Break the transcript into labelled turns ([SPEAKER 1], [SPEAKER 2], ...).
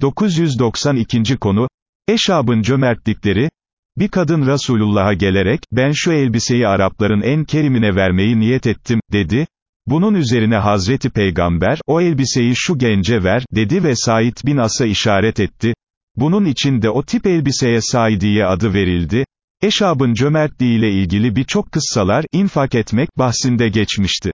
[SPEAKER 1] 992. konu, Eşab'ın cömertlikleri, bir kadın Resulullah'a gelerek, ben şu elbiseyi Arapların en kerimine vermeyi niyet ettim, dedi, bunun üzerine Hazreti Peygamber, o elbiseyi şu gence ver, dedi ve Said bin As'a işaret etti, bunun için de o tip elbiseye Saidiye adı verildi, Eşab'ın cömertliğiyle ilgili birçok kıssalar, infak etmek, bahsinde geçmişti.